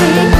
You.